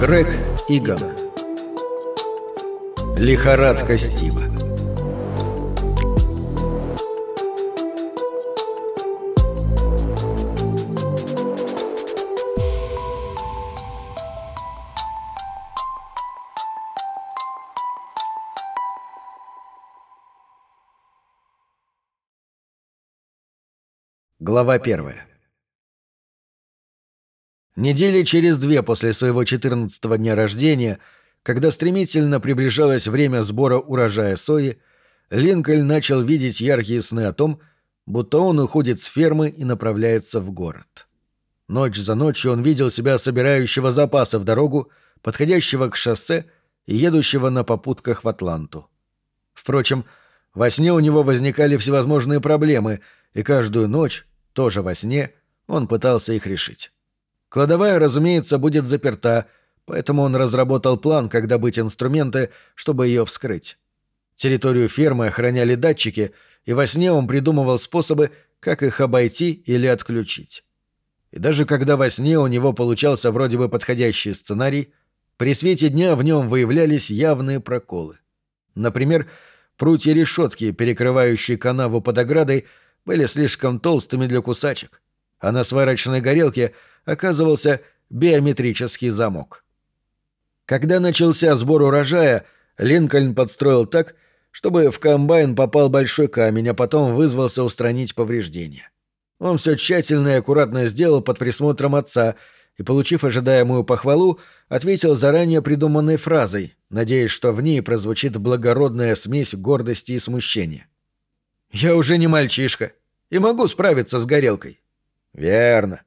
Грег Иган Лихорадка Стива. Глава первая Недели через две после своего 14-го дня рождения, когда стремительно приближалось время сбора урожая сои, Линкольн начал видеть яркие сны о том, будто он уходит с фермы и направляется в город. Ночь за ночью он видел себя собирающего запасы в дорогу, подходящего к шоссе и едущего на попутках в Атланту. Впрочем, во сне у него возникали всевозможные проблемы, и каждую ночь, тоже во сне, он пытался их решить. Кладовая, разумеется, будет заперта, поэтому он разработал план, как добыть инструменты, чтобы ее вскрыть. Территорию фермы охраняли датчики, и во сне он придумывал способы, как их обойти или отключить. И даже когда во сне у него получался вроде бы подходящий сценарий, при свете дня в нем выявлялись явные проколы. Например, прутья решетки, перекрывающие канаву под оградой, были слишком толстыми для кусачек, а на сварочной горелке — оказывался биометрический замок. Когда начался сбор урожая, Линкольн подстроил так, чтобы в комбайн попал большой камень, а потом вызвался устранить повреждения. Он все тщательно и аккуратно сделал под присмотром отца и, получив ожидаемую похвалу, ответил заранее придуманной фразой, надеясь, что в ней прозвучит благородная смесь гордости и смущения. «Я уже не мальчишка и могу справиться с горелкой». «Верно.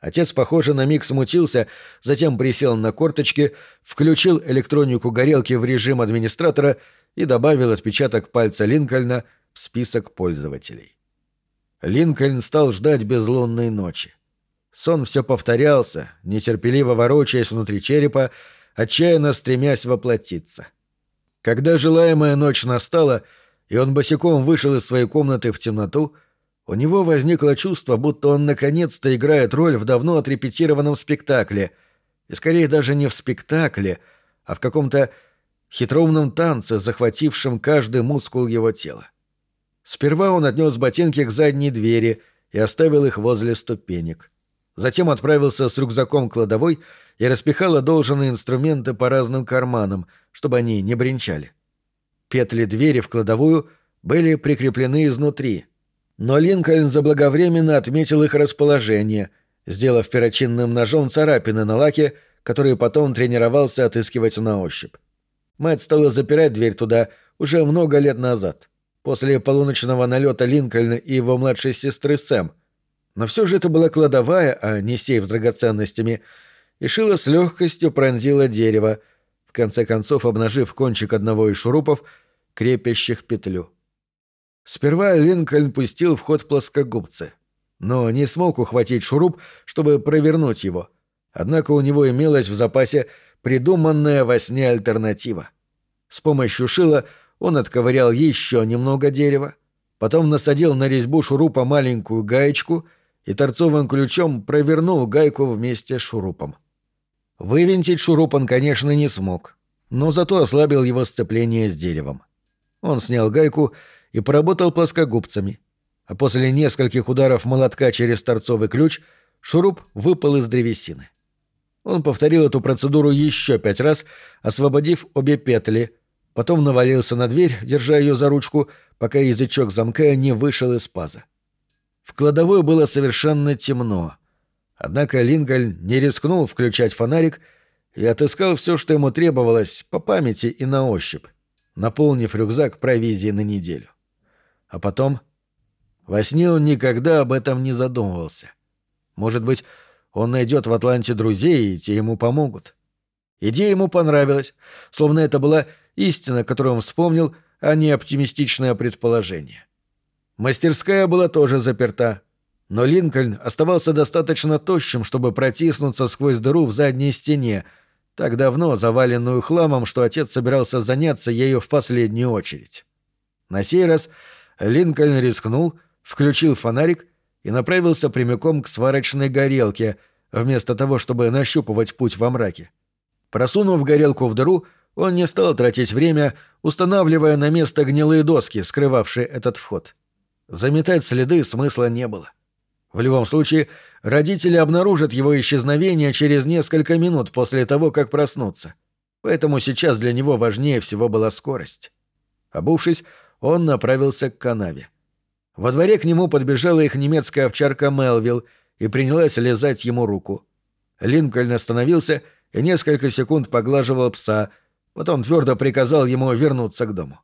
Отец, похоже, на миг смутился, затем присел на корточки, включил электронику горелки в режим администратора и добавил отпечаток пальца Линкольна в список пользователей. Линкольн стал ждать безлунной ночи. Сон все повторялся, нетерпеливо ворочаясь внутри черепа, отчаянно стремясь воплотиться. Когда желаемая ночь настала, и он босиком вышел из своей комнаты в темноту, — у него возникло чувство, будто он наконец-то играет роль в давно отрепетированном спектакле. И скорее даже не в спектакле, а в каком-то хитроумном танце, захватившем каждый мускул его тела. Сперва он отнес ботинки к задней двери и оставил их возле ступенек. Затем отправился с рюкзаком к кладовой и распихал одолженные инструменты по разным карманам, чтобы они не бренчали. Петли двери в кладовую были прикреплены изнутри — но Линкольн заблаговременно отметил их расположение, сделав перочинным ножом царапины на лаке, которые потом тренировался отыскивать на ощупь. Мать стала запирать дверь туда уже много лет назад, после полуночного налета Линкольна и его младшей сестры Сэм. Но все же это была кладовая, а не сейф с драгоценностями, и шила с легкостью пронзила дерево, в конце концов обнажив кончик одного из шурупов, крепящих петлю. Сперва Линкольн пустил в ход плоскогубцы, но не смог ухватить шуруп, чтобы провернуть его. Однако у него имелась в запасе придуманная во сне альтернатива. С помощью шила он отковырял еще немного дерева, потом насадил на резьбу шурупа маленькую гаечку и торцовым ключом провернул гайку вместе с шурупом. Вывинтить шуруп он, конечно, не смог, но зато ослабил его сцепление с деревом. Он снял гайку и поработал плоскогубцами. А после нескольких ударов молотка через торцовый ключ шуруп выпал из древесины. Он повторил эту процедуру еще пять раз, освободив обе петли, потом навалился на дверь, держа ее за ручку, пока язычок замка не вышел из паза. В кладовой было совершенно темно. Однако Линкольн не рискнул включать фонарик и отыскал все, что ему требовалось, по памяти и на ощупь, наполнив рюкзак провизией на неделю. А потом... Во сне он никогда об этом не задумывался. Может быть, он найдет в Атланте друзей, и те ему помогут. Идея ему понравилась, словно это была истина, которую он вспомнил, а не оптимистичное предположение. Мастерская была тоже заперта, но Линкольн оставался достаточно тощим, чтобы протиснуться сквозь дыру в задней стене, так давно заваленную хламом, что отец собирался заняться ею в последнюю очередь. На сей раз Линкольн рискнул, включил фонарик и направился прямиком к сварочной горелке, вместо того, чтобы нащупывать путь во мраке. Просунув горелку в дыру, он не стал тратить время, устанавливая на место гнилые доски, скрывавшие этот вход. Заметать следы смысла не было. В любом случае, родители обнаружат его исчезновение через несколько минут после того, как проснутся. Поэтому сейчас для него важнее всего была скорость. Обувшись, он направился к канаве. Во дворе к нему подбежала их немецкая овчарка Мелвилл и принялась лизать ему руку. Линкольн остановился и несколько секунд поглаживал пса, потом твердо приказал ему вернуться к дому.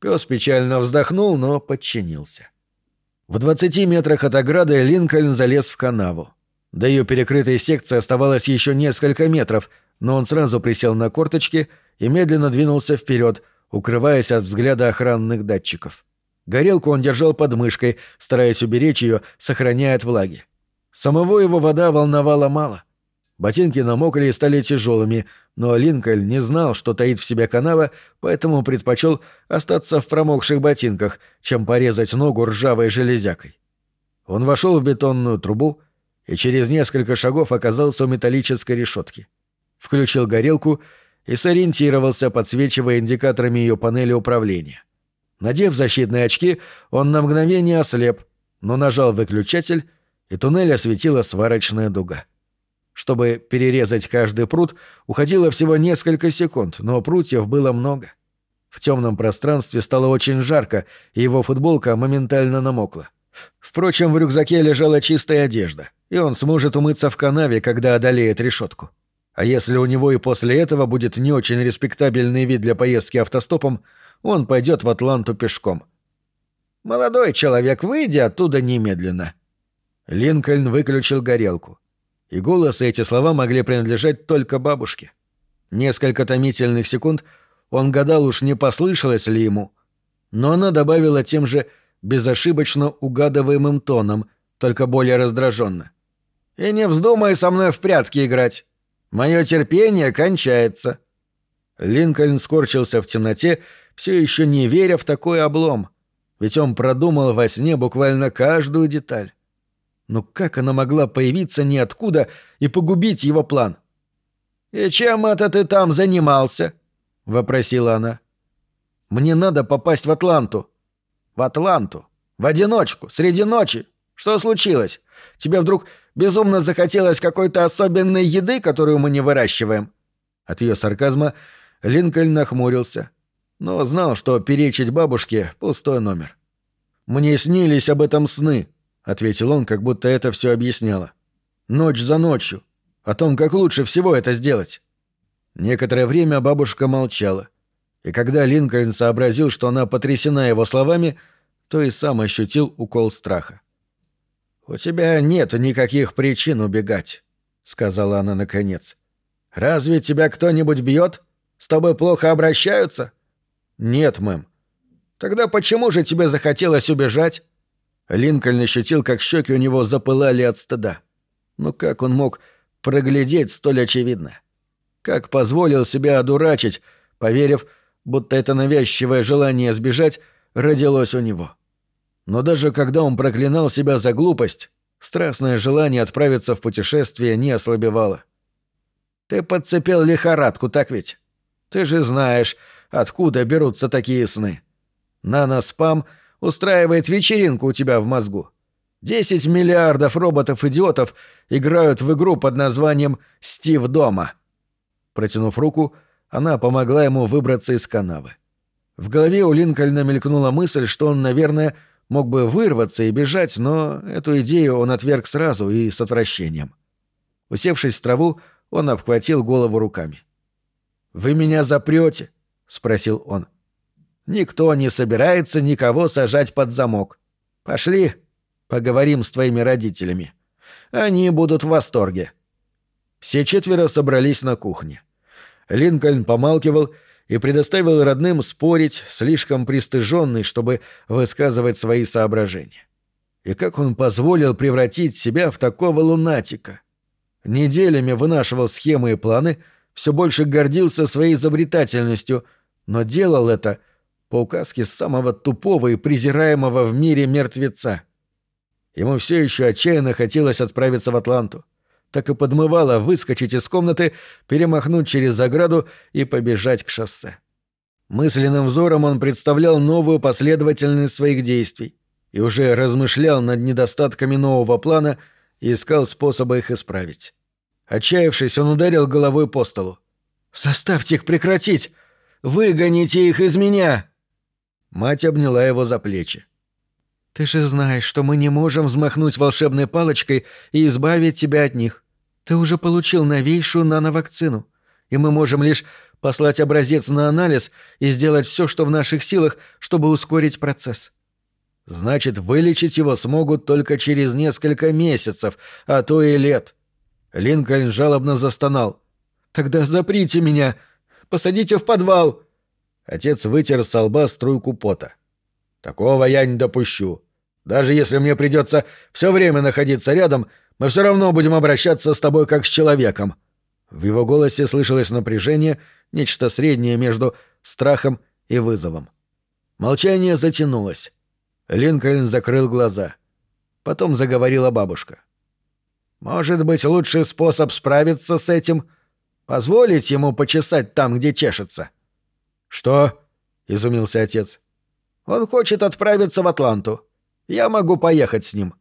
Пес печально вздохнул, но подчинился. В двадцати метрах от ограды Линкольн залез в канаву. До ее перекрытой секции оставалось еще несколько метров, но он сразу присел на корточки и медленно двинулся вперед, укрываясь от взгляда охранных датчиков. Горелку он держал под мышкой, стараясь уберечь ее, сохраняя от влаги. Самого его вода волновала мало. Ботинки намокли и стали тяжелыми, но Линкольн не знал, что таит в себе канава, поэтому предпочел остаться в промокших ботинках, чем порезать ногу ржавой железякой. Он вошел в бетонную трубу и через несколько шагов оказался у металлической решетки. Включил горелку и сориентировался, подсвечивая индикаторами ее панели управления. Надев защитные очки, он на мгновение ослеп, но нажал выключатель, и туннель осветила сварочная дуга. Чтобы перерезать каждый пруд, уходило всего несколько секунд, но прутьев было много. В темном пространстве стало очень жарко, и его футболка моментально намокла. Впрочем, в рюкзаке лежала чистая одежда, и он сможет умыться в канаве, когда одолеет решетку. А если у него и после этого будет не очень респектабельный вид для поездки автостопом, он пойдет в Атланту пешком. «Молодой человек, выйди оттуда немедленно». Линкольн выключил горелку и голос и эти слова могли принадлежать только бабушке. Несколько томительных секунд он гадал уж не послышалось ли ему, но она добавила тем же безошибочно угадываемым тоном, только более раздраженно. «И не вздумай со мной в прятки играть. Мое терпение кончается». Линкольн скорчился в темноте, все еще не веря в такой облом, ведь он продумал во сне буквально каждую деталь. Но как она могла появиться ниоткуда и погубить его план? «И чем это ты там занимался?» — вопросила она. «Мне надо попасть в Атланту». «В Атланту? В одиночку? Среди ночи? Что случилось? Тебе вдруг безумно захотелось какой-то особенной еды, которую мы не выращиваем?» От ее сарказма Линкольн нахмурился, но знал, что перечить бабушке — пустой номер. «Мне снились об этом сны», — ответил он, как будто это все объясняло. «Ночь за ночью. О том, как лучше всего это сделать». Некоторое время бабушка молчала, и когда Линкольн сообразил, что она потрясена его словами, то и сам ощутил укол страха. «У тебя нет никаких причин убегать», — сказала она наконец. «Разве тебя кто-нибудь бьет? С тобой плохо обращаются?» «Нет, мэм». «Тогда почему же тебе захотелось убежать?» Линкольн ощутил, как щеки у него запылали от стыда. Но как он мог проглядеть столь очевидно? Как позволил себя одурачить, поверив, будто это навязчивое желание сбежать родилось у него? Но даже когда он проклинал себя за глупость, страстное желание отправиться в путешествие не ослабевало. «Ты подцепил лихорадку, так ведь? Ты же знаешь, откуда берутся такие сны. Наноспам — устраивает вечеринку у тебя в мозгу. Десять миллиардов роботов-идиотов играют в игру под названием «Стив дома». Протянув руку, она помогла ему выбраться из канавы. В голове у Линкольна мелькнула мысль, что он, наверное, мог бы вырваться и бежать, но эту идею он отверг сразу и с отвращением. Усевшись в траву, он обхватил голову руками. «Вы меня запрете?» — спросил он. — Никто не собирается никого сажать под замок. Пошли, поговорим с твоими родителями. Они будут в восторге». Все четверо собрались на кухне. Линкольн помалкивал и предоставил родным спорить, слишком пристыженный, чтобы высказывать свои соображения. И как он позволил превратить себя в такого лунатика? Неделями вынашивал схемы и планы, все больше гордился своей изобретательностью, но делал это — по указке самого тупого и презираемого в мире мертвеца. Ему все еще отчаянно хотелось отправиться в Атланту, так и подмывало выскочить из комнаты, перемахнуть через заграду и побежать к шоссе. Мысленным взором он представлял новую последовательность своих действий и уже размышлял над недостатками нового плана и искал способы их исправить. Отчаявшись, он ударил головой по столу. «Заставьте их прекратить! Выгоните их из меня!» Мать обняла его за плечи. «Ты же знаешь, что мы не можем взмахнуть волшебной палочкой и избавить тебя от них. Ты уже получил новейшую нановакцину, и мы можем лишь послать образец на анализ и сделать все, что в наших силах, чтобы ускорить процесс». «Значит, вылечить его смогут только через несколько месяцев, а то и лет». Линкольн жалобно застонал. «Тогда заприте меня! Посадите в подвал!» Отец вытер с лба струйку пота. «Такого я не допущу. Даже если мне придется все время находиться рядом, мы все равно будем обращаться с тобой как с человеком». В его голосе слышалось напряжение, нечто среднее между страхом и вызовом. Молчание затянулось. Линкольн закрыл глаза. Потом заговорила бабушка. «Может быть, лучший способ справиться с этим — позволить ему почесать там, где чешется?» «Что?» — изумился отец. «Он хочет отправиться в Атланту. Я могу поехать с ним».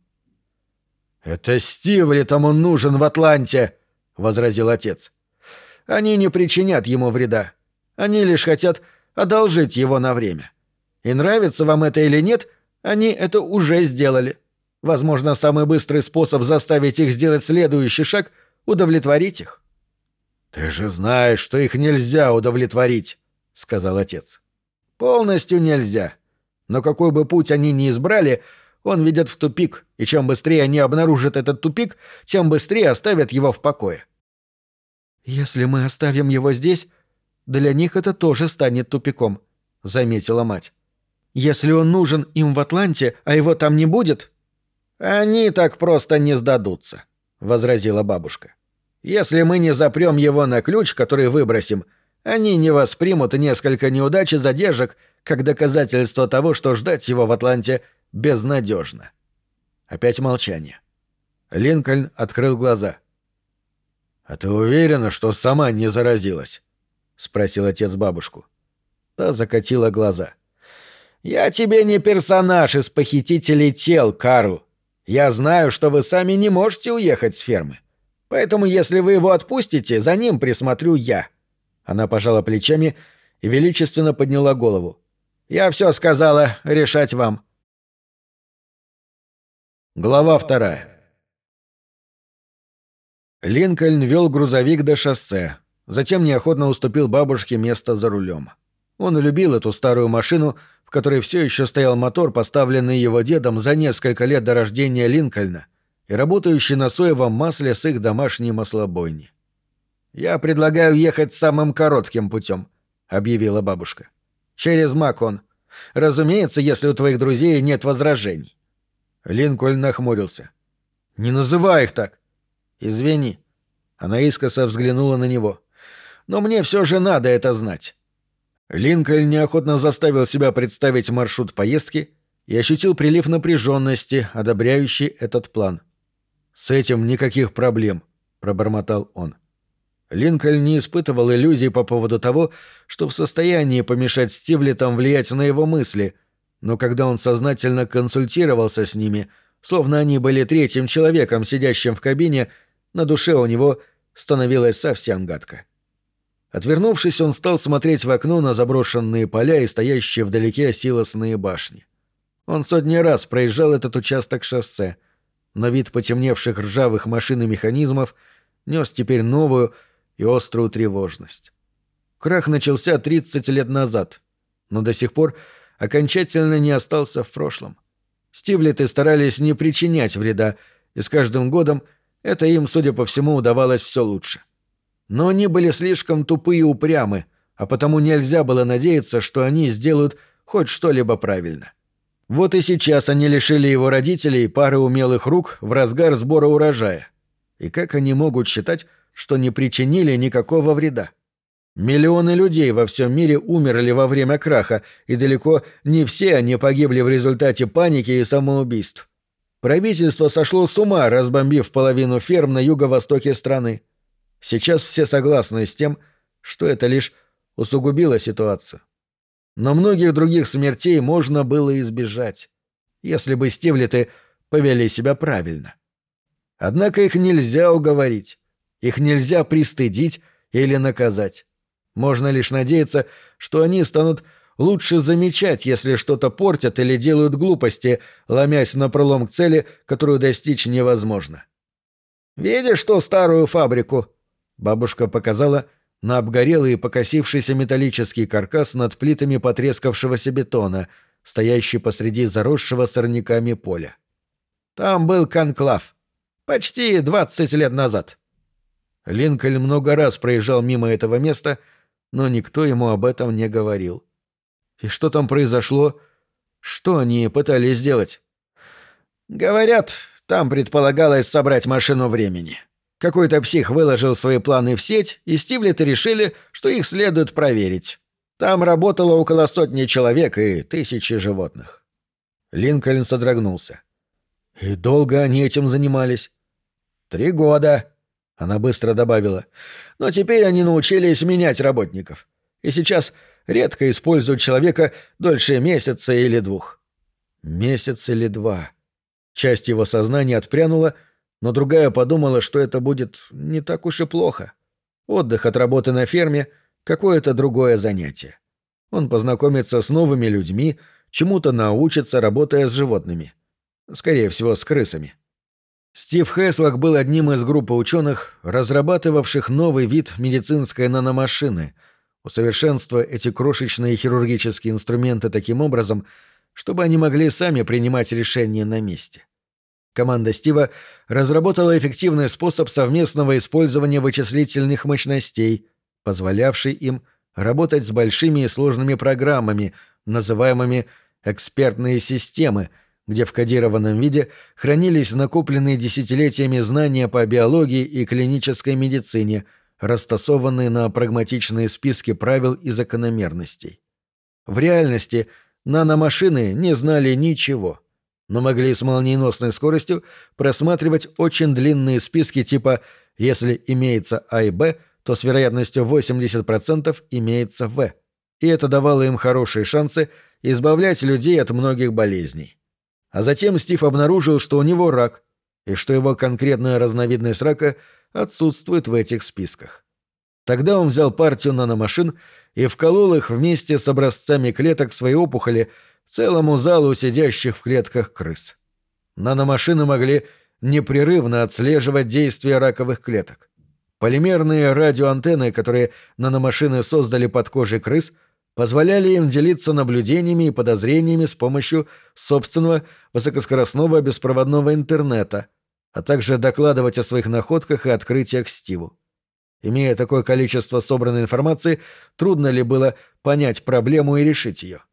«Это Стивли тому нужен в Атланте», — возразил отец. «Они не причинят ему вреда. Они лишь хотят одолжить его на время. И нравится вам это или нет, они это уже сделали. Возможно, самый быстрый способ заставить их сделать следующий шаг — удовлетворить их». «Ты же знаешь, что их нельзя удовлетворить», — сказал отец. «Полностью нельзя. Но какой бы путь они ни избрали, он ведет в тупик, и чем быстрее они обнаружат этот тупик, тем быстрее оставят его в покое». «Если мы оставим его здесь, для них это тоже станет тупиком», — заметила мать. «Если он нужен им в Атланте, а его там не будет...» «Они так просто не сдадутся», — возразила бабушка. «Если мы не запрем его на ключ, который выбросим, — они не воспримут несколько неудач и задержек как доказательство того, что ждать его в Атланте безнадежно. Опять молчание. Линкольн открыл глаза. «А ты уверена, что сама не заразилась?» — спросил отец бабушку. Та закатила глаза. «Я тебе не персонаж из похитителей тел, Карл. Я знаю, что вы сами не можете уехать с фермы. Поэтому, если вы его отпустите, за ним присмотрю я. Она пожала плечами и величественно подняла голову. «Я все сказала, решать вам». Глава вторая. Линкольн вел грузовик до шоссе, затем неохотно уступил бабушке место за рулем. Он любил эту старую машину, в которой все еще стоял мотор, поставленный его дедом за несколько лет до рождения Линкольна, и работающий на соевом масле с их домашней маслобойни. «Я предлагаю ехать самым коротким путем», — объявила бабушка. «Через Макон. Разумеется, если у твоих друзей нет возражений». Линкольн нахмурился. «Не называй их так!» «Извини». Она искоса взглянула на него. «Но мне все же надо это знать». Линкольн неохотно заставил себя представить маршрут поездки и ощутил прилив напряженности, одобряющий этот план. «С этим никаких проблем», — пробормотал он. — Линкольн не испытывал иллюзий по поводу того, что в состоянии помешать Стивлетам влиять на его мысли, но когда он сознательно консультировался с ними, словно они были третьим человеком, сидящим в кабине, на душе у него становилось совсем гадко. Отвернувшись, он стал смотреть в окно на заброшенные поля и стоящие вдалеке силосные башни. Он сотни раз проезжал этот участок шоссе, но вид потемневших ржавых машин и механизмов нес теперь новую, и острую тревожность. Крах начался 30 лет назад, но до сих пор окончательно не остался в прошлом. Стивлеты старались не причинять вреда, и с каждым годом это им, судя по всему, удавалось все лучше. Но они были слишком тупые и упрямы, а потому нельзя было надеяться, что они сделают хоть что-либо правильно. Вот и сейчас они лишили его родителей пары умелых рук в разгар сбора урожая. И как они могут считать, что не причинили никакого вреда. Миллионы людей во всем мире умерли во время краха, и далеко не все они погибли в результате паники и самоубийств. Правительство сошло с ума, разбомбив половину ферм на юго-востоке страны. Сейчас все согласны с тем, что это лишь усугубило ситуацию. Но многих других смертей можно было избежать, если бы стивлеты повели себя правильно. Однако их нельзя уговорить, их нельзя пристыдить или наказать. Можно лишь надеяться, что они станут лучше замечать, если что-то портят или делают глупости, ломясь на пролом к цели, которую достичь невозможно. «Видишь ту старую фабрику?» Бабушка показала на обгорелый и покосившийся металлический каркас над плитами потрескавшегося бетона, стоящий посреди заросшего сорняками поля. «Там был конклав. Почти двадцать лет назад». Линкольн много раз проезжал мимо этого места, но никто ему об этом не говорил. И что там произошло? Что они пытались сделать? «Говорят, там предполагалось собрать машину времени», какой-то псих выложил свои планы в сеть, и Стивлеты решили, что их следует проверить. Там работало около сотни человек и тысячи животных. Линкольн содрогнулся. «И долго они этим занимались?» «Три года», — она быстро добавила. «Но теперь они научились менять работников. И сейчас редко используют человека дольше месяца или двух». «Месяц или два». Часть его сознания отпрянула — но другая подумала, что это будет не так уж и плохо. Отдых от работы на ферме — какое-то другое занятие. Он познакомится с новыми людьми, чему-то научится, работая с животными. Скорее всего, с крысами. Стив Хеслок был одним из группы ученых, разрабатывавших новый вид медицинской наномашины, усовершенствуя эти крошечные хирургические инструменты таким образом, чтобы они могли сами принимать решения на месте. Команда Стива разработала эффективный способ совместного использования вычислительных мощностей, позволявший им работать с большими и сложными программами, называемыми «экспертные системы», где в кодированном виде хранились накопленные десятилетиями знания по биологии и клинической медицине, растасованные на прагматичные списки правил и закономерностей. В реальности наномашины не знали ничего — но могли с молниеносной скоростью просматривать очень длинные списки типа «если имеется А и Б, то с вероятностью 80% имеется В». И это давало им хорошие шансы избавлять людей от многих болезней. А затем Стив обнаружил, что у него рак, и что его конкретная разновидность рака отсутствует в этих списках. Тогда он взял партию наномашин и вколол их вместе с образцами клеток своей опухоли – целому залу сидящих в клетках крыс. Наномашины могли непрерывно отслеживать действия раковых клеток. Полимерные радиоантенны, которые наномашины создали под кожей крыс, позволяли им делиться наблюдениями и подозрениями с помощью собственного высокоскоростного беспроводного интернета, а также докладывать о своих находках и открытиях Стиву. Имея такое количество собранной информации, трудно ли было понять проблему и решить ее?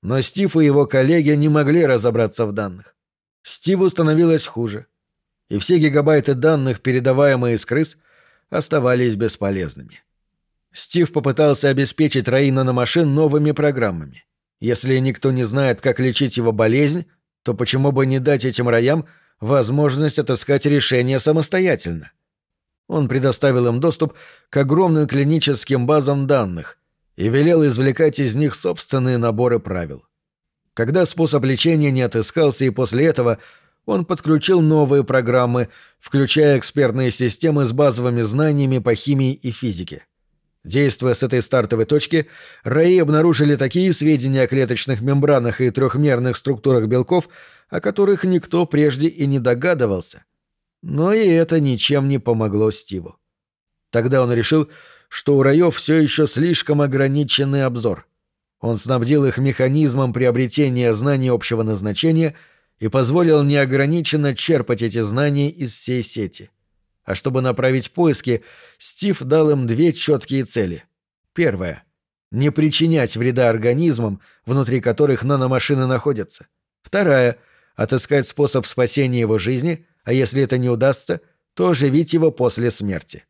Но Стив и его коллеги не могли разобраться в данных. Стиву становилось хуже. И все гигабайты данных, передаваемые из крыс, оставались бесполезными. Стив попытался обеспечить Раина на машин новыми программами. Если никто не знает, как лечить его болезнь, то почему бы не дать этим роям возможность отыскать решение самостоятельно? Он предоставил им доступ к огромным клиническим базам данных, и велел извлекать из них собственные наборы правил. Когда способ лечения не отыскался и после этого он подключил новые программы, включая экспертные системы с базовыми знаниями по химии и физике. Действуя с этой стартовой точки, Раи обнаружили такие сведения о клеточных мембранах и трехмерных структурах белков, о которых никто прежде и не догадывался. Но и это ничем не помогло Стиву. Тогда он решил, что у раев все еще слишком ограниченный обзор. Он снабдил их механизмом приобретения знаний общего назначения и позволил неограниченно черпать эти знания из всей сети. А чтобы направить поиски, Стив дал им две четкие цели. Первая — не причинять вреда организмам, внутри которых наномашины находятся. Вторая — отыскать способ спасения его жизни, а если это не удастся, то оживить его после смерти.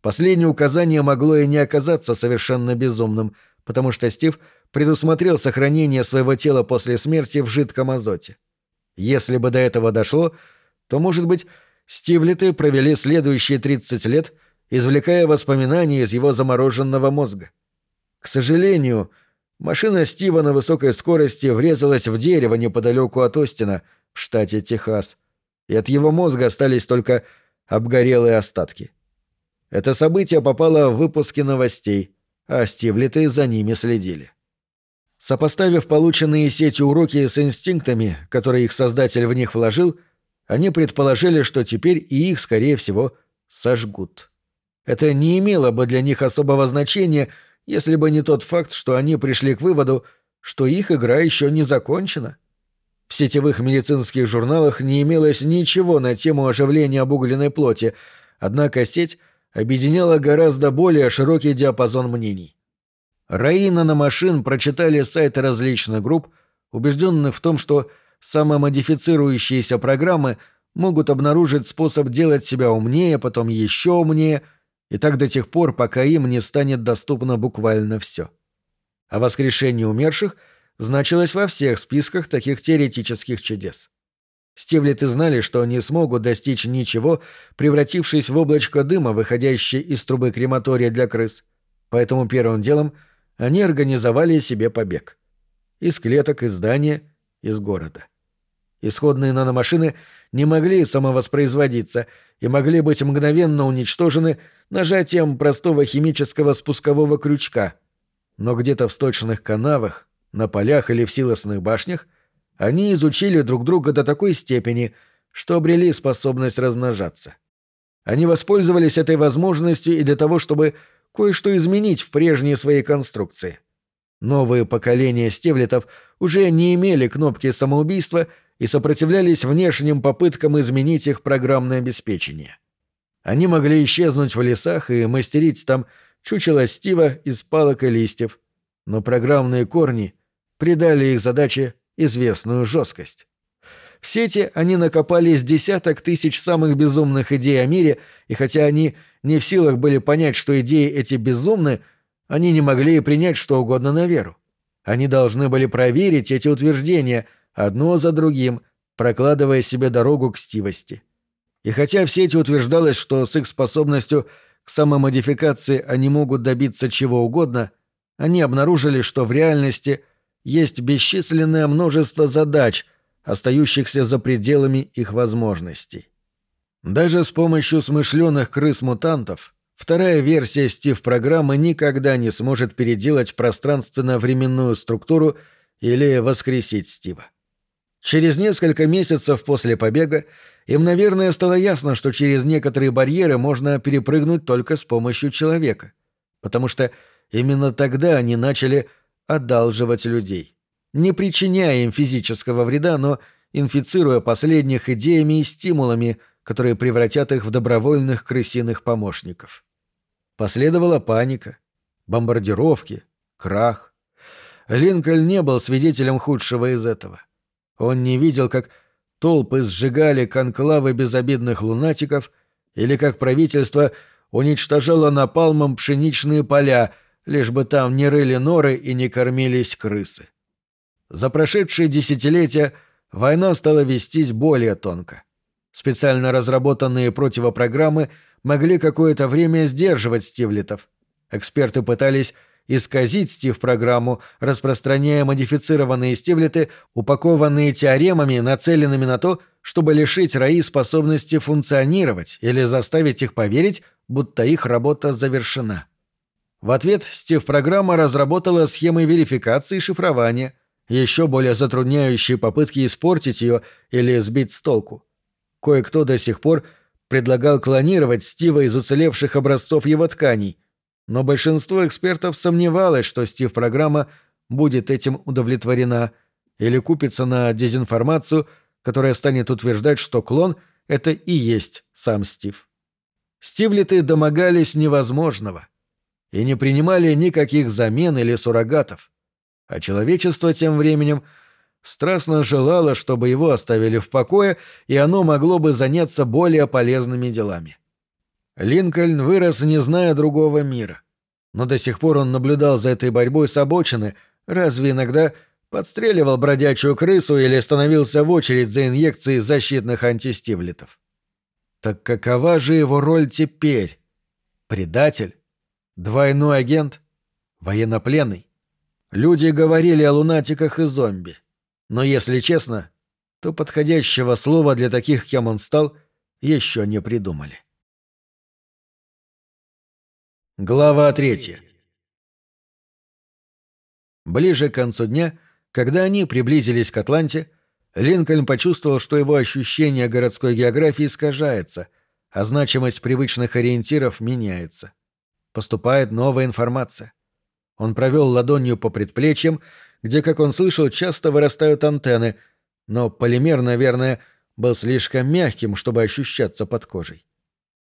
Последнее указание могло и не оказаться совершенно безумным, потому что Стив предусмотрел сохранение своего тела после смерти в жидком азоте. Если бы до этого дошло, то, может быть, Стивлеты провели следующие 30 лет, извлекая воспоминания из его замороженного мозга. К сожалению, машина Стива на высокой скорости врезалась в дерево неподалеку от Остина, в штате Техас, и от его мозга остались только обгорелые остатки. Это событие попало в выпуски новостей, а Стивлеты за ними следили. Сопоставив полученные сетью уроки с инстинктами, которые их создатель в них вложил, они предположили, что теперь и их, скорее всего, сожгут. Это не имело бы для них особого значения, если бы не тот факт, что они пришли к выводу, что их игра еще не закончена. В сетевых медицинских журналах не имелось ничего на тему оживления обугленной плоти, однако сеть объединяла гораздо более широкий диапазон мнений. Раина на машин прочитали сайты различных групп, убежденных в том, что самомодифицирующиеся программы могут обнаружить способ делать себя умнее, потом еще умнее, и так до тех пор, пока им не станет доступно буквально все. А воскрешение умерших значилось во всех списках таких теоретических чудес. Стивлеты знали, что не смогут достичь ничего, превратившись в облачко дыма, выходящее из трубы крематория для крыс. Поэтому первым делом они организовали себе побег. Из клеток, из здания, из города. Исходные наномашины не могли самовоспроизводиться и могли быть мгновенно уничтожены нажатием простого химического спускового крючка. Но где-то в сточных канавах, на полях или в силосных башнях они изучили друг друга до такой степени, что обрели способность размножаться. Они воспользовались этой возможностью и для того, чтобы кое-что изменить в прежней своей конструкции. Новые поколения стевлетов уже не имели кнопки самоубийства и сопротивлялись внешним попыткам изменить их программное обеспечение. Они могли исчезнуть в лесах и мастерить там чучело Стива из палок и листьев, но программные корни придали их задаче известную жесткость. В сети они накопали с десяток тысяч самых безумных идей о мире, и хотя они не в силах были понять, что идеи эти безумны, они не могли и принять что угодно на веру. Они должны были проверить эти утверждения одно за другим, прокладывая себе дорогу к стивости. И хотя в сети утверждалось, что с их способностью к самомодификации они могут добиться чего угодно, они обнаружили, что в реальности есть бесчисленное множество задач, остающихся за пределами их возможностей. Даже с помощью смышленых крыс-мутантов вторая версия Стив-программы никогда не сможет переделать пространственно-временную структуру или воскресить Стива. Через несколько месяцев после побега им, наверное, стало ясно, что через некоторые барьеры можно перепрыгнуть только с помощью человека, потому что именно тогда они начали одалживать людей, не причиняя им физического вреда, но инфицируя последних идеями и стимулами, которые превратят их в добровольных крысиных помощников. Последовала паника, бомбардировки, крах. Линкольн не был свидетелем худшего из этого. Он не видел, как толпы сжигали конклавы безобидных лунатиков или как правительство уничтожало напалмом пшеничные поля, лишь бы там не рыли норы и не кормились крысы. За прошедшие десятилетия война стала вестись более тонко. Специально разработанные противопрограммы могли какое-то время сдерживать стивлетов. Эксперты пытались исказить стив-программу, распространяя модифицированные стивлеты, упакованные теоремами, нацеленными на то, чтобы лишить РАИ способности функционировать или заставить их поверить, будто их работа завершена. В ответ Стив-программа разработала схемы верификации и шифрования, еще более затрудняющие попытки испортить ее или сбить с толку. Кое-кто до сих пор предлагал клонировать Стива из уцелевших образцов его тканей, но большинство экспертов сомневалось, что Стив-программа будет этим удовлетворена или купится на дезинформацию, которая станет утверждать, что клон — это и есть сам Стив. Стивлеты домогались невозможного и не принимали никаких замен или суррогатов. А человечество тем временем страстно желало, чтобы его оставили в покое, и оно могло бы заняться более полезными делами. Линкольн вырос, не зная другого мира. Но до сих пор он наблюдал за этой борьбой с обочины, разве иногда подстреливал бродячую крысу или становился в очередь за инъекцией защитных антистивлетов. Так какова же его роль теперь? Предатель? Двойной агент? Военнопленный? Люди говорили о лунатиках и зомби. Но если честно, то подходящего слова для таких, кем он стал, еще не придумали. Глава третья. Ближе к концу дня, когда они приблизились к Атланте, Линкольн почувствовал, что его ощущение городской географии искажается, а значимость привычных ориентиров меняется. Поступает новая информация. Он провел ладонью по предплечьям, где, как он слышал, часто вырастают антенны, но полимер, наверное, был слишком мягким, чтобы ощущаться под кожей.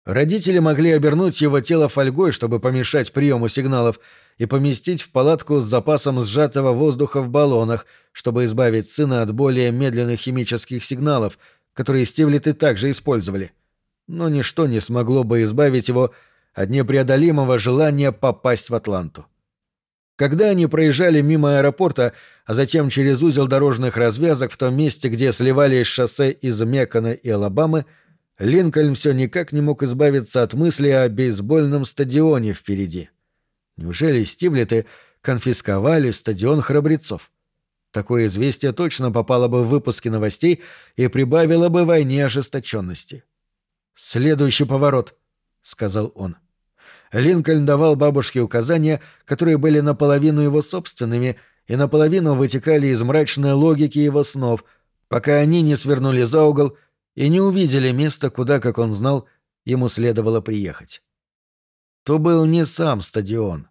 Родители могли обернуть его тело фольгой, чтобы помешать приему сигналов, и поместить в палатку с запасом сжатого воздуха в баллонах, чтобы избавить сына от более медленных химических сигналов, которые стивлеты также использовали. Но ничто не смогло бы избавить его от непреодолимого желания попасть в Атланту. Когда они проезжали мимо аэропорта, а затем через узел дорожных развязок в том месте, где сливались шоссе из Мекона и Алабамы, Линкольн все никак не мог избавиться от мысли о бейсбольном стадионе впереди. Неужели Стивлеты конфисковали стадион храбрецов? Такое известие точно попало бы в выпуски новостей и прибавило бы войне ожесточенности. «Следующий поворот», — сказал он. Линкольн давал бабушке указания, которые были наполовину его собственными и наполовину вытекали из мрачной логики его снов, пока они не свернули за угол и не увидели место, куда, как он знал, ему следовало приехать то был не сам стадион.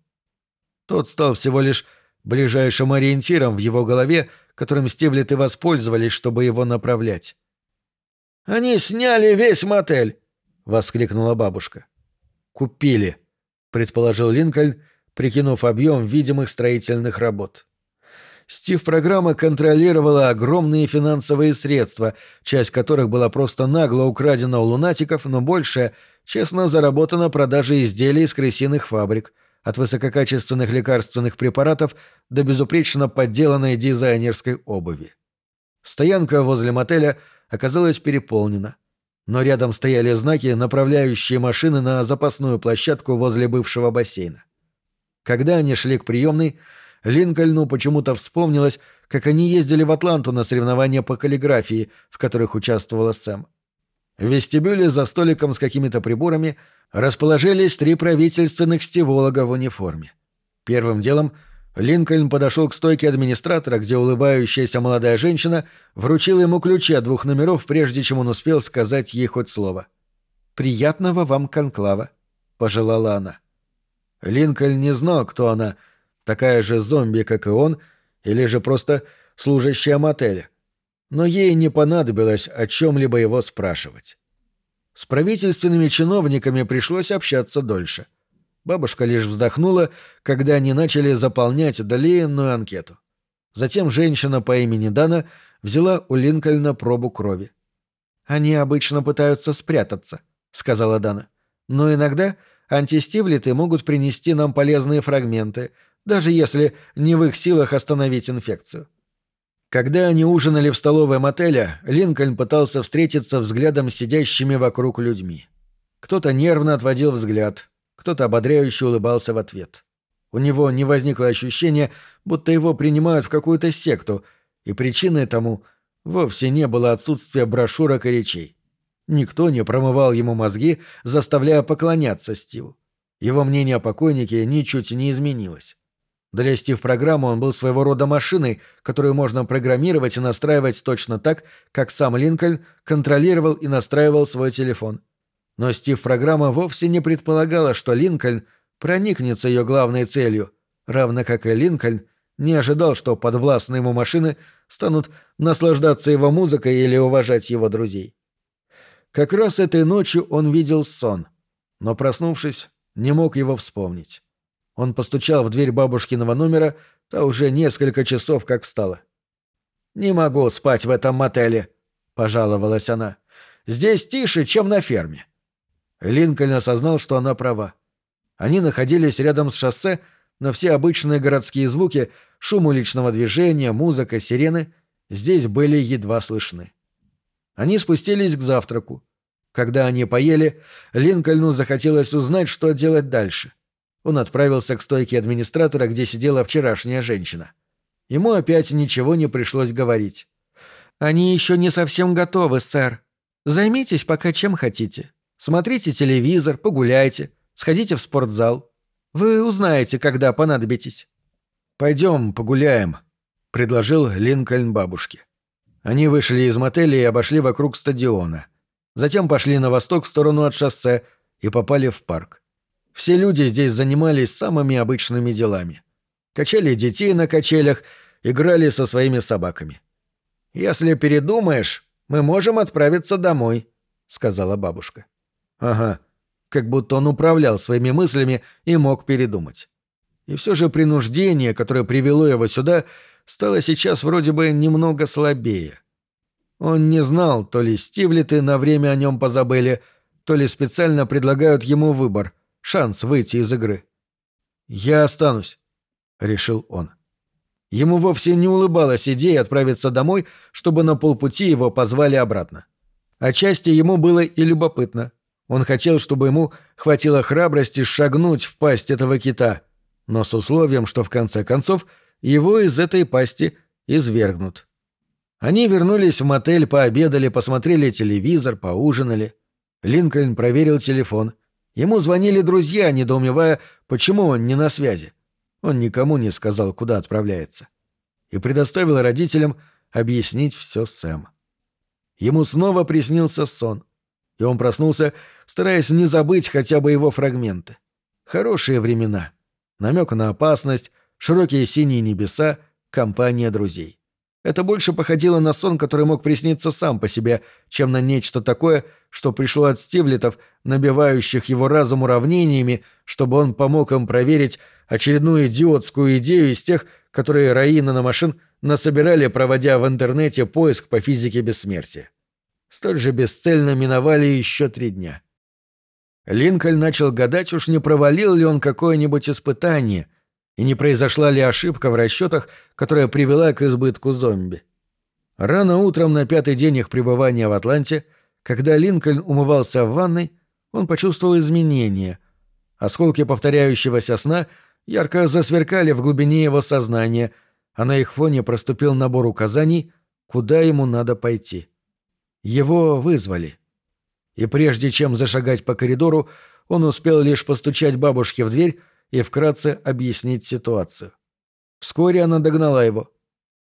Тот стал всего лишь ближайшим ориентиром в его голове, которым Стивлеты воспользовались, чтобы его направлять. «Они сняли весь мотель!» — воскликнула бабушка. «Купили», — предположил Линкольн, прикинув объем видимых строительных работ. Стив-программа контролировала огромные финансовые средства, часть которых была просто нагло украдена у лунатиков, но большая — честно заработана продажей изделий из крысиных фабрик, от высококачественных лекарственных препаратов до безупречно подделанной дизайнерской обуви. Стоянка возле мотеля оказалась переполнена, но рядом стояли знаки, направляющие машины на запасную площадку возле бывшего бассейна. Когда они шли к приемной, Линкольну почему-то вспомнилось, как они ездили в Атланту на соревнования по каллиграфии, в которых участвовала Сэм. В вестибюле за столиком с какими-то приборами расположились три правительственных стиволога в униформе. Первым делом Линкольн подошел к стойке администратора, где улыбающаяся молодая женщина вручила ему ключи от двух номеров, прежде чем он успел сказать ей хоть слово. «Приятного вам конклава», — пожелала она. Линкольн не знал, кто она — такая же зомби, как и он, или же просто служащая мотеля. Но ей не понадобилось о чем-либо его спрашивать. С правительственными чиновниками пришлось общаться дольше. Бабушка лишь вздохнула, когда они начали заполнять длинную анкету. Затем женщина по имени Дана взяла у Линкольна пробу крови. «Они обычно пытаются спрятаться», — сказала Дана. «Но иногда антистивлеты могут принести нам полезные фрагменты, даже если не в их силах остановить инфекцию. Когда они ужинали в столовой мотеля, Линкольн пытался встретиться взглядом с сидящими вокруг людьми. Кто-то нервно отводил взгляд, кто-то ободряюще улыбался в ответ. У него не возникло ощущения, будто его принимают в какую-то секту, и причиной тому вовсе не было отсутствия брошюрок и речей. Никто не промывал ему мозги, заставляя поклоняться Стиву. Его мнение о покойнике ничуть не изменилось. Для Стив-программы он был своего рода машиной, которую можно программировать и настраивать точно так, как сам Линкольн контролировал и настраивал свой телефон. Но Стив-программа вовсе не предполагала, что Линкольн проникнется ее главной целью, равно как и Линкольн не ожидал, что подвластные ему машины станут наслаждаться его музыкой или уважать его друзей. Как раз этой ночью он видел сон, но, проснувшись, не мог его вспомнить. Он постучал в дверь бабушкиного номера, та уже несколько часов как встала. «Не могу спать в этом мотеле», — пожаловалась она. «Здесь тише, чем на ферме». Линкольн осознал, что она права. Они находились рядом с шоссе, но все обычные городские звуки, шум уличного движения, музыка, сирены здесь были едва слышны. Они спустились к завтраку. Когда они поели, Линкольну захотелось узнать, что делать дальше. Он отправился к стойке администратора, где сидела вчерашняя женщина. Ему опять ничего не пришлось говорить. «Они еще не совсем готовы, сэр. Займитесь пока чем хотите. Смотрите телевизор, погуляйте, сходите в спортзал. Вы узнаете, когда понадобитесь». «Пойдем погуляем», — предложил Линкольн бабушке. Они вышли из мотеля и обошли вокруг стадиона. Затем пошли на восток в сторону от шоссе и попали в парк. Все люди здесь занимались самыми обычными делами. Качали детей на качелях, играли со своими собаками. «Если передумаешь, мы можем отправиться домой», — сказала бабушка. «Ага, как будто он управлял своими мыслями и мог передумать. И все же принуждение, которое привело его сюда, стало сейчас вроде бы немного слабее. Он не знал, то ли Стивлеты на время о нем позабыли, то ли специально предлагают ему выбор, шанс выйти из игры. «Я останусь», — решил он. Ему вовсе не улыбалась идея отправиться домой, чтобы на полпути его позвали обратно. Отчасти ему было и любопытно. Он хотел, чтобы ему хватило храбрости шагнуть в пасть этого кита, но с условием, что в конце концов его из этой пасти извергнут. Они вернулись в мотель, пообедали, посмотрели телевизор, поужинали. Линкольн проверил телефон. Ему звонили друзья, недоумевая, почему он не на связи. Он никому не сказал, куда отправляется. И предоставил родителям объяснить все Сэм. Ему снова приснился сон и он проснулся, стараясь не забыть хотя бы его фрагменты. Хорошие времена. Намек на опасность, широкие синие небеса, компания друзей. Это больше походило на сон, который мог присниться сам по себе, чем на нечто такое, что пришло от стивлетов, набивающих его разум уравнениями, чтобы он помог им проверить очередную идиотскую идею из тех, которые Раина на машин насобирали, проводя в интернете поиск по физике бессмертия. Столь же бесцельно миновали еще три дня. Линкольн начал гадать, уж не провалил ли он какое-нибудь испытание, и не произошла ли ошибка в расчетах, которая привела к избытку зомби. Рано утром на пятый день их пребывания в Атланте, когда Линкольн умывался в ванной, он почувствовал изменения. Осколки повторяющегося сна ярко засверкали в глубине его сознания, а на их фоне проступил набор указаний, куда ему надо пойти. Его вызвали. И прежде чем зашагать по коридору, он успел лишь постучать бабушке в дверь и вкратце объяснить ситуацию. Вскоре она догнала его.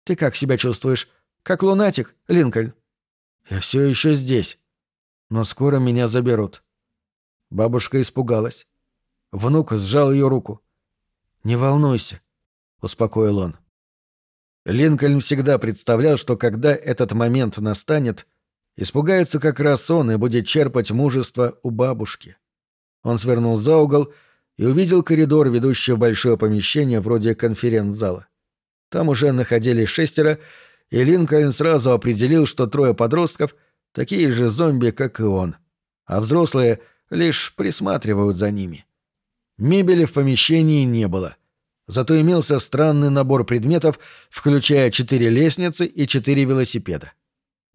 «Ты как себя чувствуешь? Как лунатик, Линкольн?» «Я все еще здесь. Но скоро меня заберут». Бабушка испугалась. Внук сжал ее руку. «Не волнуйся», — успокоил он. Линкольн всегда представлял, что когда этот момент настанет, Испугается как раз он и будет черпать мужество у бабушки. Он свернул за угол и увидел коридор, ведущий в большое помещение вроде конференц-зала. Там уже находились шестеро, и Линкольн сразу определил, что трое подростков — такие же зомби, как и он, а взрослые лишь присматривают за ними. Мебели в помещении не было. Зато имелся странный набор предметов, включая четыре лестницы и четыре велосипеда.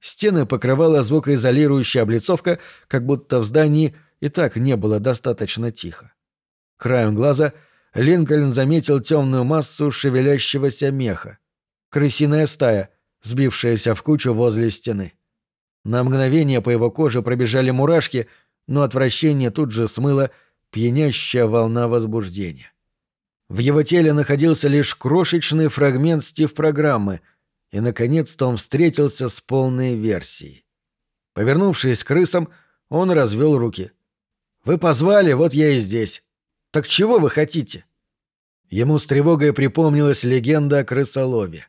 Стены покрывала звукоизолирующая облицовка, как будто в здании и так не было достаточно тихо. Краем глаза Линкольн заметил темную массу шевелящегося меха. Крысиная стая, сбившаяся в кучу возле стены. На мгновение по его коже пробежали мурашки, но отвращение тут же смыло пьянящая волна возбуждения. В его теле находился лишь крошечный фрагмент стив-программы — и, наконец-то, он встретился с полной версией. Повернувшись к крысам, он развел руки. «Вы позвали, вот я и здесь. Так чего вы хотите?» Ему с тревогой припомнилась легенда о крысолове.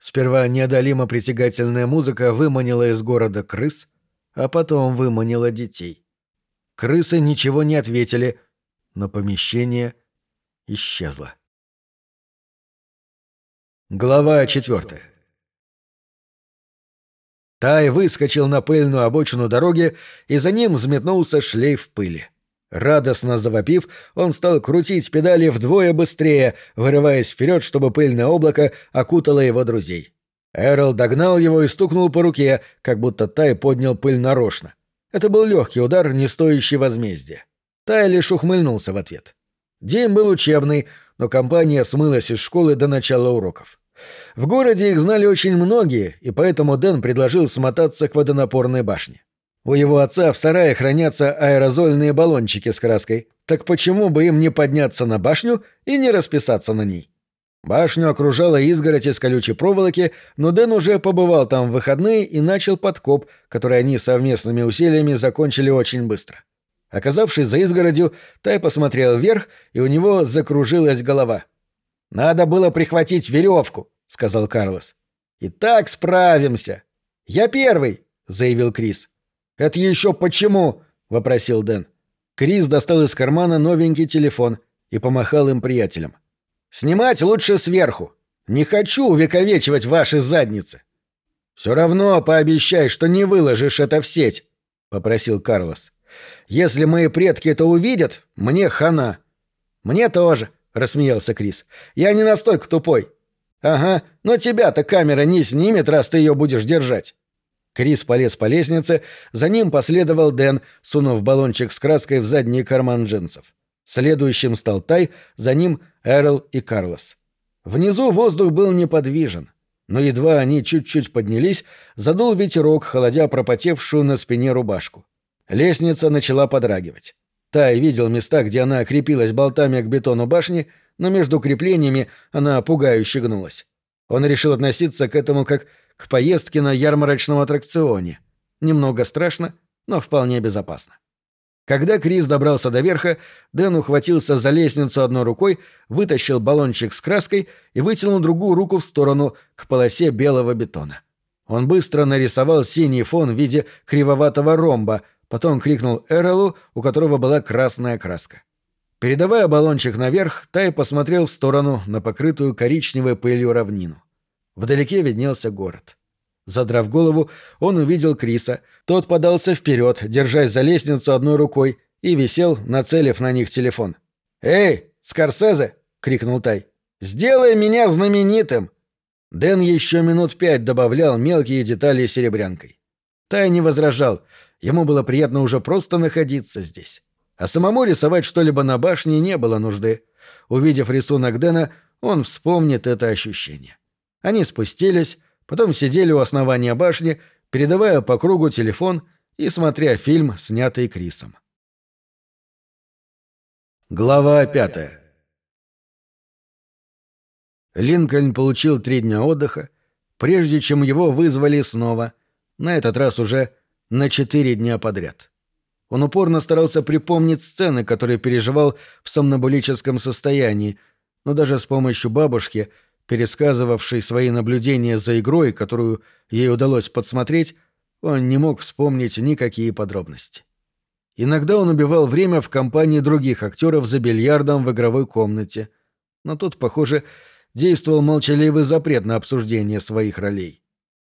Сперва неодолимо притягательная музыка выманила из города крыс, а потом выманила детей. Крысы ничего не ответили, но помещение исчезло. Глава четвертая. Тай выскочил на пыльную обочину дороги, и за ним взметнулся шлейф пыли. Радостно завопив, он стал крутить педали вдвое быстрее, вырываясь вперед, чтобы пыльное облако окутало его друзей. Эрл догнал его и стукнул по руке, как будто Тай поднял пыль нарочно. Это был легкий удар, не стоящий возмездия. Тай лишь ухмыльнулся в ответ. День был учебный, но компания смылась из школы до начала уроков. В городе их знали очень многие, и поэтому Дэн предложил смотаться к водонапорной башне. У его отца в сарае хранятся аэрозольные баллончики с краской. Так почему бы им не подняться на башню и не расписаться на ней? Башню окружала изгородь из колючей проволоки, но Дэн уже побывал там в выходные и начал подкоп, который они совместными усилиями закончили очень быстро. Оказавшись за изгородью, Тай посмотрел вверх, и у него закружилась голова. «Надо было прихватить веревку», — сказал Карлос. «И так справимся». «Я первый», — заявил Крис. «Это еще почему?» — вопросил Дэн. Крис достал из кармана новенький телефон и помахал им приятелям. «Снимать лучше сверху. Не хочу увековечивать ваши задницы». «Все равно пообещай, что не выложишь это в сеть», — попросил Карлос. «Если мои предки это увидят, мне хана». «Мне тоже», — рассмеялся Крис. «Я не настолько тупой». «Ага, но тебя-то камера не снимет, раз ты ее будешь держать». Крис полез по лестнице, за ним последовал Дэн, сунув баллончик с краской в задний карман джинсов. Следующим стал Тай, за ним Эрл и Карлос. Внизу воздух был неподвижен, но едва они чуть-чуть поднялись, задул ветерок, холодя пропотевшую на спине рубашку. Лестница начала подрагивать. Тай видел места, где она крепилась болтами к бетону башни, но между креплениями она пугающе гнулась. Он решил относиться к этому как к поездке на ярмарочном аттракционе. Немного страшно, но вполне безопасно. Когда Крис добрался до верха, Дэн ухватился за лестницу одной рукой, вытащил баллончик с краской и вытянул другую руку в сторону, к полосе белого бетона. Он быстро нарисовал синий фон в виде кривоватого ромба, потом крикнул Эрелу, у которого была красная краска. Передавая баллончик наверх, Тай посмотрел в сторону на покрытую коричневой пылью равнину. Вдалеке виднелся город. Задрав голову, он увидел Криса. Тот подался вперед, держась за лестницу одной рукой, и висел, нацелив на них телефон. «Эй, Скорсезе!» — крикнул Тай. «Сделай меня знаменитым!» Дэн еще минут пять добавлял мелкие детали серебрянкой. Тай не возражал. Ему было приятно уже просто находиться здесь. А самому рисовать что-либо на башне не было нужды. Увидев рисунок Дэна, он вспомнит это ощущение. Они спустились, потом сидели у основания башни, передавая по кругу телефон и смотря фильм, снятый Крисом. Глава пятая Линкольн получил три дня отдыха, прежде чем его вызвали снова, на этот раз уже на четыре дня подряд. Он упорно старался припомнить сцены, которые переживал в сомнобулическом состоянии, но даже с помощью бабушки — пересказывавший свои наблюдения за игрой, которую ей удалось подсмотреть, он не мог вспомнить никакие подробности. Иногда он убивал время в компании других актеров за бильярдом в игровой комнате, но тут, похоже, действовал молчаливый запрет на обсуждение своих ролей.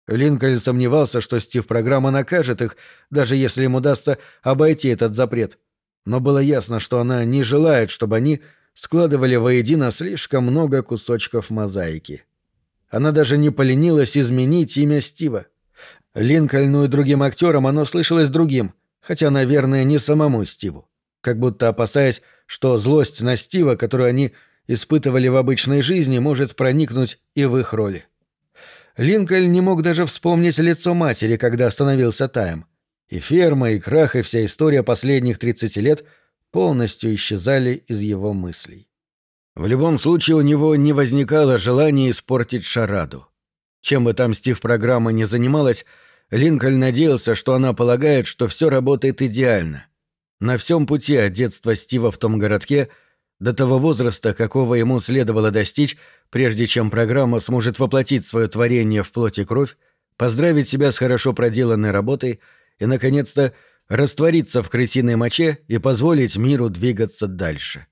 Линкольн сомневался, что Стив-программа накажет их, даже если им удастся обойти этот запрет. Но было ясно, что она не желает, чтобы они складывали воедино слишком много кусочков мозаики. Она даже не поленилась изменить имя Стива. Линкольну и другим актерам оно слышалось другим, хотя, наверное, не самому Стиву. Как будто опасаясь, что злость на Стива, которую они испытывали в обычной жизни, может проникнуть и в их роли. Линкольн не мог даже вспомнить лицо матери, когда остановился Тайм. И ферма, и крах, и вся история последних 30 лет — полностью исчезали из его мыслей. В любом случае у него не возникало желания испортить шараду. Чем бы там Стив-программа не занималась, Линкольн надеялся, что она полагает, что все работает идеально. На всем пути от детства Стива в том городке до того возраста, какого ему следовало достичь, прежде чем программа сможет воплотить свое творение в плоть и кровь, поздравить себя с хорошо проделанной работой и, наконец-то, раствориться в крысиной моче и позволить миру двигаться дальше.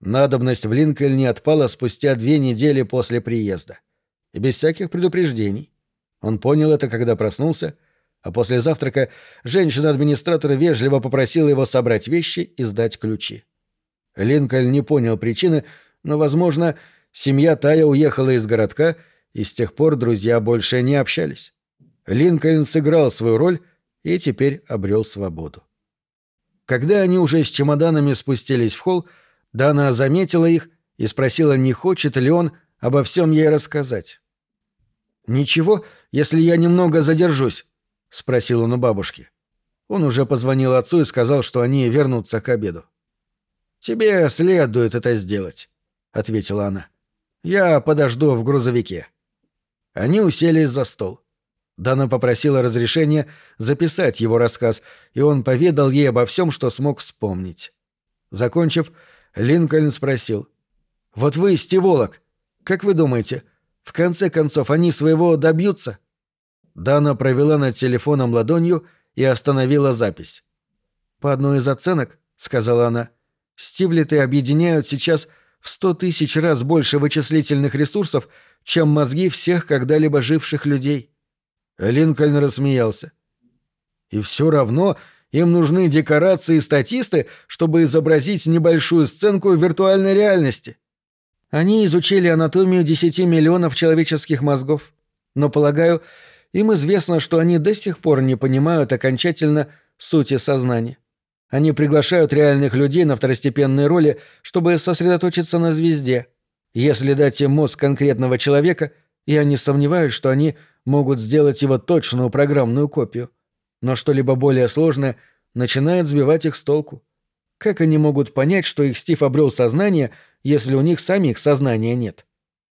Надобность в Линкольне отпала спустя две недели после приезда. И без всяких предупреждений. Он понял это, когда проснулся, А после завтрака женщина-администратор вежливо попросила его собрать вещи и сдать ключи. Линкольн не понял причины, но, возможно, семья Тая уехала из городка, и с тех пор друзья больше не общались. Линкольн сыграл свою роль и теперь обрел свободу. Когда они уже с чемоданами спустились в холл, Дана заметила их и спросила, не хочет ли он обо всем ей рассказать. «Ничего, если я немного задержусь?» — спросил он у бабушки. Он уже позвонил отцу и сказал, что они вернутся к обеду. «Тебе следует это сделать», — ответила она. «Я подожду в грузовике». Они уселись за стол. Дана попросила разрешения записать его рассказ, и он поведал ей обо всем, что смог вспомнить. Закончив, Линкольн спросил. «Вот вы, стиволог, как вы думаете, в конце концов они своего добьются?» Дана провела над телефоном ладонью и остановила запись. «По одной из оценок», — сказала она, — «стивлеты объединяют сейчас в сто тысяч раз больше вычислительных ресурсов, чем мозги всех когда-либо живших людей». Линкольн рассмеялся. «И все равно им нужны декорации и статисты, чтобы изобразить небольшую сценку в виртуальной реальности. Они изучили анатомию десяти миллионов человеческих мозгов. Но, полагаю, им известно, что они до сих пор не понимают окончательно сути сознания. Они приглашают реальных людей на второстепенные роли, чтобы сосредоточиться на звезде. Если дать им мозг конкретного человека, я не сомневаюсь, что они могут сделать его точную программную копию. Но что-либо более сложное начинает сбивать их с толку. Как они могут понять, что их Стив обрел сознание, если у них самих сознания нет?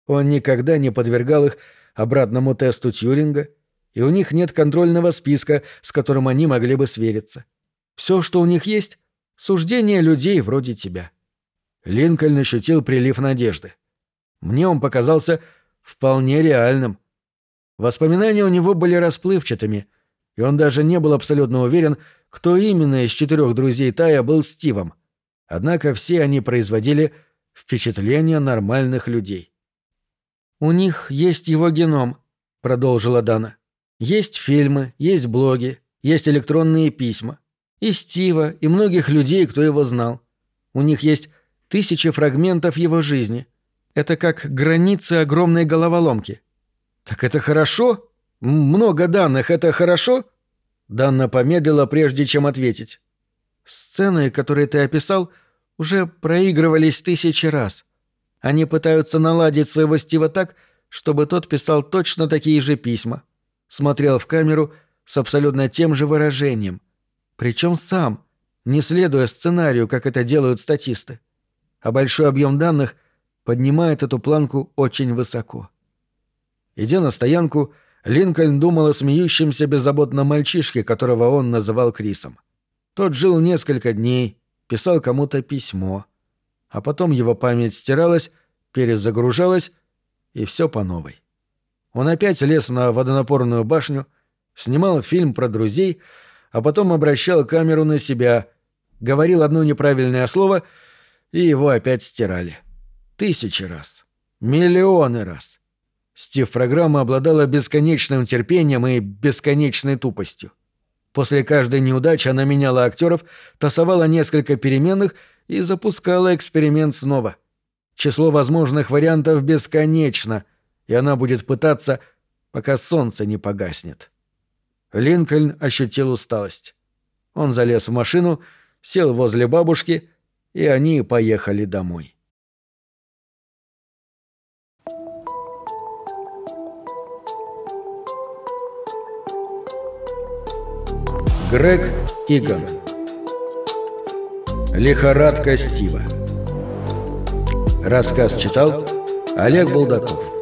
Он никогда не подвергал их обратному тесту Тьюринга, и у них нет контрольного списка, с которым они могли бы свериться. Все, что у них есть — суждение людей вроде тебя. Линкольн ощутил прилив надежды. Мне он показался вполне реальным — Воспоминания у него были расплывчатыми, и он даже не был абсолютно уверен, кто именно из четырех друзей Тая был Стивом. Однако все они производили впечатление нормальных людей. «У них есть его геном», — продолжила Дана. «Есть фильмы, есть блоги, есть электронные письма. И Стива, и многих людей, кто его знал. У них есть тысячи фрагментов его жизни. Это как границы огромной головоломки. «Так это хорошо? Много данных — это хорошо?» Данна помедлила, прежде чем ответить. «Сцены, которые ты описал, уже проигрывались тысячи раз. Они пытаются наладить своего Стива так, чтобы тот писал точно такие же письма. Смотрел в камеру с абсолютно тем же выражением. Причем сам, не следуя сценарию, как это делают статисты. А большой объем данных поднимает эту планку очень высоко. Идя на стоянку, Линкольн думал о смеющемся беззаботном мальчишке, которого он называл Крисом. Тот жил несколько дней, писал кому-то письмо. А потом его память стиралась, перезагружалась, и все по новой. Он опять лез на водонапорную башню, снимал фильм про друзей, а потом обращал камеру на себя, говорил одно неправильное слово, и его опять стирали. Тысячи раз. Миллионы раз. Стив-программа обладала бесконечным терпением и бесконечной тупостью. После каждой неудачи она меняла актеров, тасовала несколько переменных и запускала эксперимент снова. Число возможных вариантов бесконечно, и она будет пытаться, пока солнце не погаснет. Линкольн ощутил усталость. Он залез в машину, сел возле бабушки, и они поехали домой. Грег Иган. Лихорадка Стива. Рассказ читал Олег Булдаков